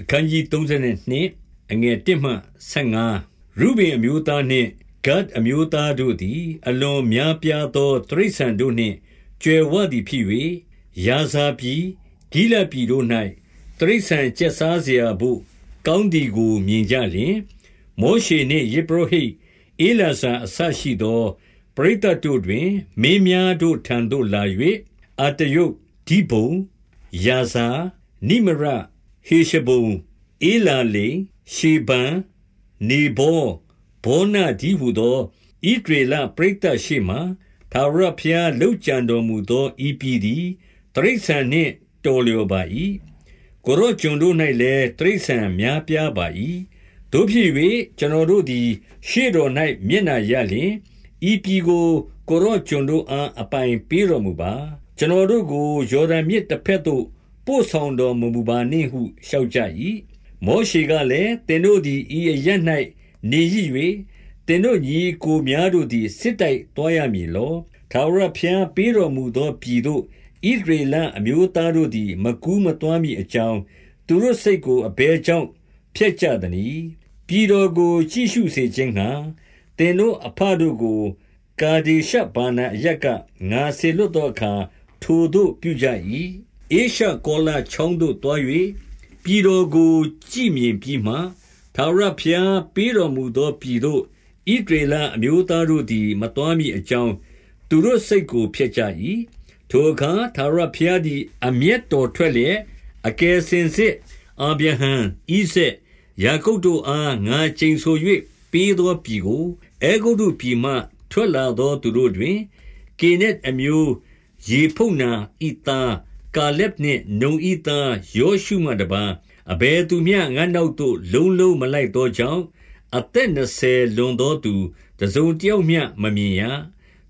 အခန်းကြီး32အငယ်1မှ15ရုဗင်အမျိုးသားနှင့်ဂတ်အမျိုးသားတို့သည် အလွန်များပြားသောတရိษံတို့နှင့်ကြွယ်ဝသည်ဖြစ်၍ယာဇာပြည်ဂိလပြည်တို့၌တရိษံကျက်စားเสียဖို့ကောင်းသည်ကိုမြင်ကြလျင်မောရှေနှင့်ယေဘရဟိအေလာဇာအဆရှိသောပရိသတ်တို့တွင်မင်းများတို့ထံသို့လာ၍အတယုတ်ဒီဘုံယာဇာနိမရ ဟေရှဘုန်ဧလာလေရှေဘန်နေဘောဘောနာဒီဟုသောဣဒရေလပရိသတ်ရှိမှသာရဖျားလှုပ်ကြံတော်မူသောဤပြည်သည်တရိษံနှင့်တော်လျော်ပါ၏ကိုရောကျွန်တို့၌လည်းတရိษံများပြားပါ၏တို့ဖြစ်၍ကျွန်တော်တို့သည် ရှေ့တော်၌မျက်နာရလျင်ဤပြည်ကိုကိုရောကျွန်တို့အားအပိုင်ပေးတော်မူပါ ကျွန်တော်တို့ကိုယော်ဒန်မြစ်တစ်ဖက်သို့ ပို့ဆောင်တော်မမူပါနှင့်ဟုလျှောက်ကြ၏မောရှေကလည်းသင်တို့သည်ဤအရ၌နေရ၍သင်တို့ညီကိုများတို့သည်စစ်တိုက်တော်ရမည်လောထာဝရဘုရားပေးတော်မူသောပြည်သို့ဣဒရေလအမျိုးသားတို့သည် မကူးမတွားမည်အကြောင်းသူတို့စိတ်ကိုအဘဲကြောင့်ဖျက်ကြသည်။ပြည်တော်ကိုကြည့်ရှုစေခြင်းငှာသင်တို့အဖတို့ကို ကာဒီရှဘာနာအရက်ကငါဆေလွတ်သောအခါထိုတို့ပြုကြ၏ ဧရှကောလချောင်းသို့သွား၍ပြည်တော်ကိုကြည်မြင်ပြီးမှထာဝရဘုရားပေးတော်မူသောပြည်သို့ဣဒရေလအမျိုးသားတို့သည် မတော်မီအကြောင်းသူတို့စိတ်ကိုဖျက်ကြ၏ထိုအခါထာဝရဘုရားသည် အမျက်တော်ထွက်လျက်အကယ်စင်စစ်အာဗြဟံဣဇက်ယာကုပ်တို့အားငါချိန်ဆို၍ပေးသောပြည်ကိုအေဂုတုပြည်မှ ထွက်လာသောသူတို့တွင်ကေနက်အမျိုးယေဖုန်နာဣသား ကာလက်နှင့်နုံဤသားယောရှုမှတပါအဘယ်သူမျှငါနောက်သို့လုံးလုံးမလိုက်သောကြောင့်အသက်20လွန်သောသူတစုံတယောက်မျှမမြင်ရ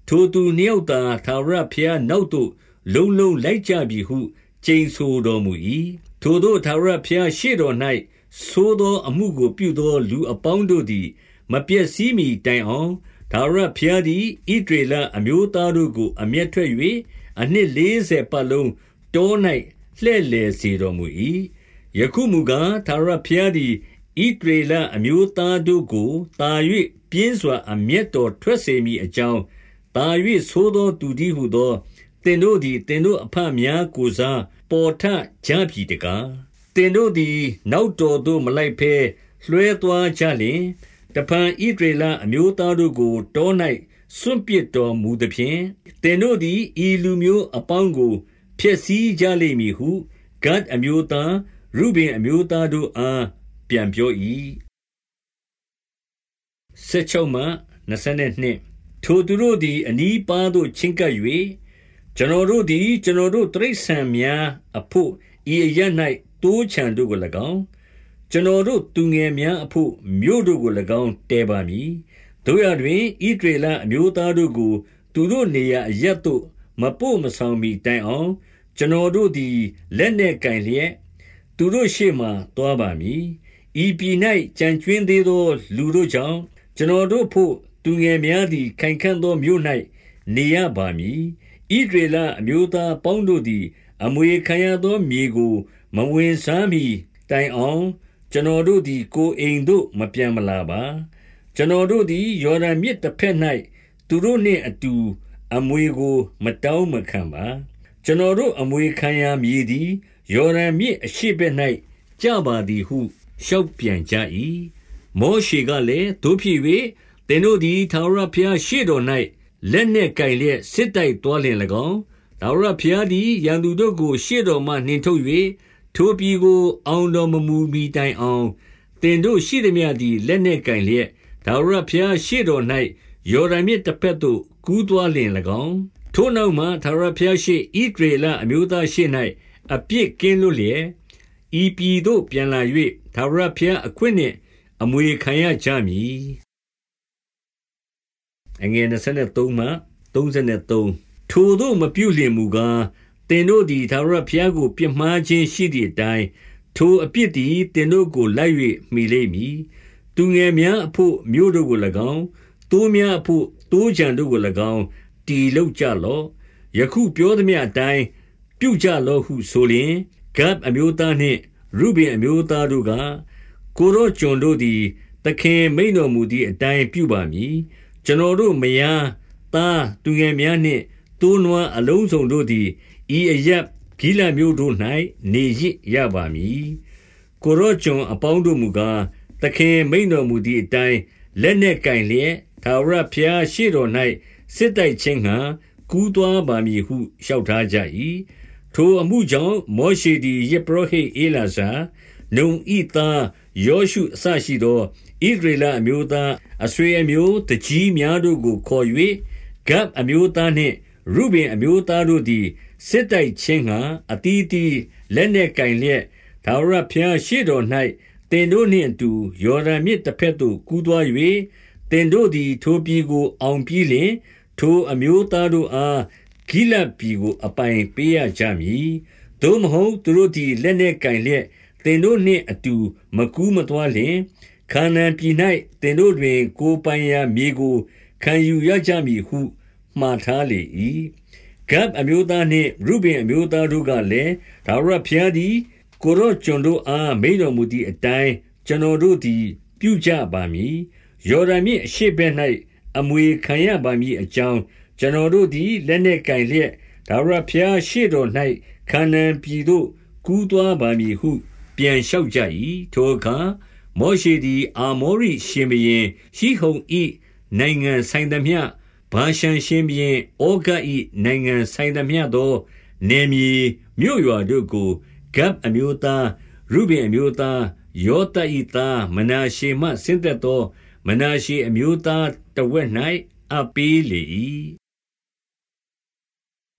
ထိုသူနှစ်ယောက်သာသာရဖျားနောက်သို့လုံးလုံးလိုက်ကြပြီဟုကျိန်ဆိုတော်မူ၏ထိုတို့သာရဖျားရှေ့တော်၌သိုးသောအမှုကိုပြုသောလူအပေါင်းတို့သည်မပြည့်စည်မီတိုင်အောင်ဒါရဖျားသည်ဣဒရေလအမျိုးသားတို့ကို အမျက်ထွက်၍အနှစ်40ပတ်လုံး တော၌လှဲ့လေစေတော်မူ၏ယခုမူကားသာရဖျားသည်ဣဒရေလအမျိုးသားတို့ကိုတာ၍ပြင်းစွာ အမျက်တော်ထွက်စေမိအကြောင်းတာ၍သိုးသောသူသည်ဟုသောတင်တို့သည်တင်တို့အဖများကိုစား ပေါ်ထကြပြီတကားတင်တို့သည် နောက်တော်သို့ မလိုက်ဖဲလွှဲသွားကြလျင်တပန်ဣဒရေလအမျိုးသားတို့ကို တော၌စွန့်ပစ်တော်မူသဖြင့်တင်တို့သည် ဤလူမျိုးအပေါင်းကို ဖျက်ဆီးကြလိမ့်မည်ဟုဂတ်အမျိုးသား ရုဗင်အမျိုးသားတို့အား ပြန်ပြော၏16မှ22ထိုသူတို့သည် အနီးပါးသို့ ချင်းကပ်၍ကျွန်တော်တို့သည် ကျွန်တော်တို့တရိษံများအဖို့ ဤအရ၌တိုးချံတို့ကို၎င်း ကျွန်တော်တို့သူငယ်များအဖို့ မြို့တို့ကို၎င်းတဲပါမည်တို့ရတွင်ဣဒရေလအမျိုးသားတို့ကို သူတို့နေရာအရက်သို့ မပို့မဆောင်မီတိုင်အောင် ကျွန်တော်တို့သည် လက်နှင့်ကင်လျက် သူတို့ရှေ့မှသွားပါမည် ဤပြည်၌ကြံကျွင်းသေးသော လူတို့ကြောင့် ကျွန်တော်တို့ဖို့ သူငယ်များသည် ခိုင်ခံ့သောမြို့၌နေရပါမည်ဣဒရေလအမျိုးသားပေါင်းတို့သည် အမွေခံရသောမြေကို မဝင်စားမီတိုင်အောင် ကျွန်တော်တို့သည် ကိုအိမ်သို့ မပြန်မလာပါ ကျွန်တော်တို့သည် ယော်ဒန်မြစ်တစ်ဖက်၌သူတို့နှင့်အတူ အမွေကို မတောင်းမခံပါကျွန်တော်တို့အမွေခံရမည်သည်ယော်ဒန်မြစ်အရှိဘက်၌ကြပါသည်ဟုလျှောက်ပြန်ကြ၏မောရှေကလည်းတို့ဖြစ်၍သင်တို့သည်သာရဖျားရှေ့တော်၌လက်နှင့်ကင်လျက်စစ်တိုက်တော်လင်၎င်းသာရဖျားသည်ရန်သူတို့ကို ရှေ့တော်မှနှင်ထုတ်၍ထိုပြည်ကို အောင်တော်မမူမီတိုင်အောင်သင်တို့ရှိသည်မြသည်လက်နှင့်ကင်လျက်သာရဖျားရှေ့တော်၌ ယော်ဒန်မြစ်တစ်ဖက်သို့ကူးသွားလင်၎င်းထိုနောက်မှသာရဖျားရှိဣဒရေလအမျိုးသားရှိ၌အပြစ်ကင်းလွတ်လျက်ဤပြည်သို့ပြန်လာ၍သာရဖျားအခွင့်နှင့်အမွေခံရကြမည်အငယ်23မှ33ထိုတို့မပြုလျင်မူကားတင်တို့သည်သာရဖျားကို ပြမှားခြင်းရှိသည့်အတိုင်းထိုအပြစ်သည်တင်တို့ကိုလိုက်၍မိလိမ့်မည်သူငယ်များအဖို့မြို့တို့ကို၎င်း တိုးများအဖို့တိုးကြံတို့ကို၎င်းတီလောက်ကြလော့ယခုပြောသည်မြအတိုင်းပြုကြလော့ဟုဆိုလျင်ဂတ်အမျိုးသားနှင့်ရုဗင်အမျိုးသားတို့ကကိုရောကျွန်တို့သည်သခင်မိန်တော်မူသည့်အတိုင်းပြုပါမည်ကျွန်တော်တို့မယားသားသူငယ်များနှင့်တိုးနွားအလုံးစုံတို့သည်ဤအရက်ဂိလမျိုးတို့၌နေရစ်ရပါမည်ကိုရောကျွန်အပေါင်းတို့မူကားသခင်မိန်တော်မူသည့်အတိုင်းလက်နှင့်ကင်လျက် သာဝရဖျားရှိတော်၌စစ်တိုက်ခြင်းဟံကူးသွားပါမည်ဟုလျှောက်ထားကြ၏ထိုအမှုကြောင့်မောရှေသည်ယေဘရဟိအေလာဇာနုံဤသားယောရှုအစရှိသောဣဒရေလအမျိုးသားအဆွေအမျိုးတကြီးများတို့ကိုခေါ်၍ဂတ်အမျိုးသားနှင့်ရုဘင်အမျိုးသားတို့သည်စစ်တိုက်ခြင်းဟံအတီးတီလက်နှင့်ကင်လျက်သာဝရဖျားရှိတော်၌တင်တို့နှင့်အတူယော်ဒန်မြစ်တစ်ဖက်သို့ကူးသွား၍ တင်တို့သည် ထိုပြည်ကို အောင်ပြီးလျှင် ထိုအမျိုးသားတို့အား ဂိလဒ်ပြည်ကို အပိုင်ပေးရကြမည်။သို့မဟုတ် သူတို့သည် လက်နှင့်ကင်လျက် သင်တို့နှင့်အတူ မကူးမသွားလျှင်၊ခါနာန်ပြည်၌သင်တို့တွင် ကိုယ်ပိုင်ရာမြေကို ခံယူရကြမည်ဟု မှာထားလေ၏။ဂဒ်အမျိုးသားနှင့် ရုဗင်အမျိုးသားတို့ကလည်း၊ထာဝရဘုရားသည် ကိုယ်တော်ကျွန်တို့အား မိန့်တော်မူသည်အတိုင်း ကျွန်တော်တို့သည် ပြုကြပါမည်။ ယော်ဒန်မြစ်အရှေ့ဘက်၌အမွေခံရပါမည်အကြောင်းကျွန်တော်တို့သည်လက်နှင့်ကင်လျက်ထာဝရဘုရားရှေ့တော်၌ခါနာန်ပြည်သို့ကူးသွားပါမည်ဟု ပြန်လျှောက်ကြ၏ထိုအခါမောရှေသည် အာမောရိရှင်ဘုရင်ရှိဟုန်၏နိုင်ငံဆိုင်သမျှဘာရှန်ရှင်ဘုရင်ဩဂတ်၏နိုင်ငံဆိုင်သမျှသောနေမြေမြို့ရွာတို့ကိုဂတ်အမျိုးသားရုဘင်အမျိုးသားယောသတ်၏သားမနာရှေမှဆင်းသက်သော မနာရှေအမျိုးသားတဝက်၌အပ်ပေးလေ၏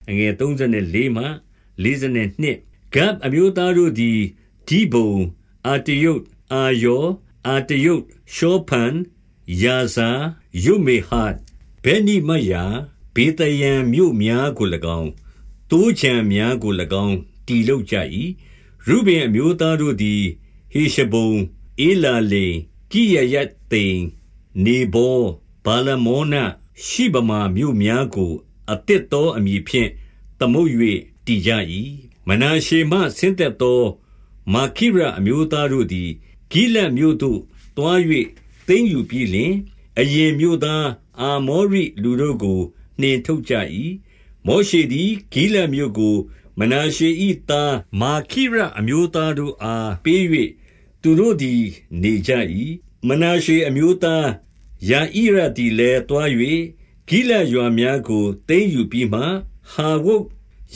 အငယ်34မှ42ဂတ်အမျိုးသားတို့သည်ဒီဘုံအာတယုတ်အာယောအာတယုတ်ရှောဖန်ယာဇာယုမေဟတ်ဘဲနိမယာဘေတယံမြို့များကို၎င်းတိုးချံများကို၎င်းတည်လုပ်ကြ၏ရုဘင်အမျိုးသားတို့သည်ဟေရှဘုံအေလာလေ ကိယယတ်သိန်နေဘောဘာလမောနရှိဗမာမြို့များကိုအတစ်သောအမည်ဖြင့်သမုတ်၍တည်ကြ၏မနာရှေမှဆင်းသက်သော မာခိရအမျိုးသားတို့သည်ဂိလတ်မြို့သို့တွား၍သိမ်းယူပြီးလျှင်အရင်မြို့သားအာမောရိလူတို့ကိုနှင်ထုတ်ကြ၏မောရှေသည်ဂိလတ်မြို့ကို မနာရှေ၏သားမာခိရအမျိုးသားတို့အားပေး၍ သူတို့သည် နေကြ၏မနာရှေအမျိုးသားယာဣရသည်လည်းတွား၍ဂိလတ်ရွာများကိုသိမ်းယူပြီးမှဟာဝုတ်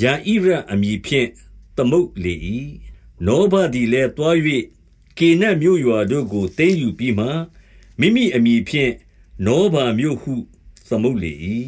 ယာဣရအမည်ဖြင့်သမုတ်လေ၏နောဘသည်လည်းတွား၍ကေနတ်မြို့ရွာတို့ကိုသိမ်းယူပြီးမှမိမိအမည်ဖြင့်နောဘာမြို့ဟုသမုတ်လေ၏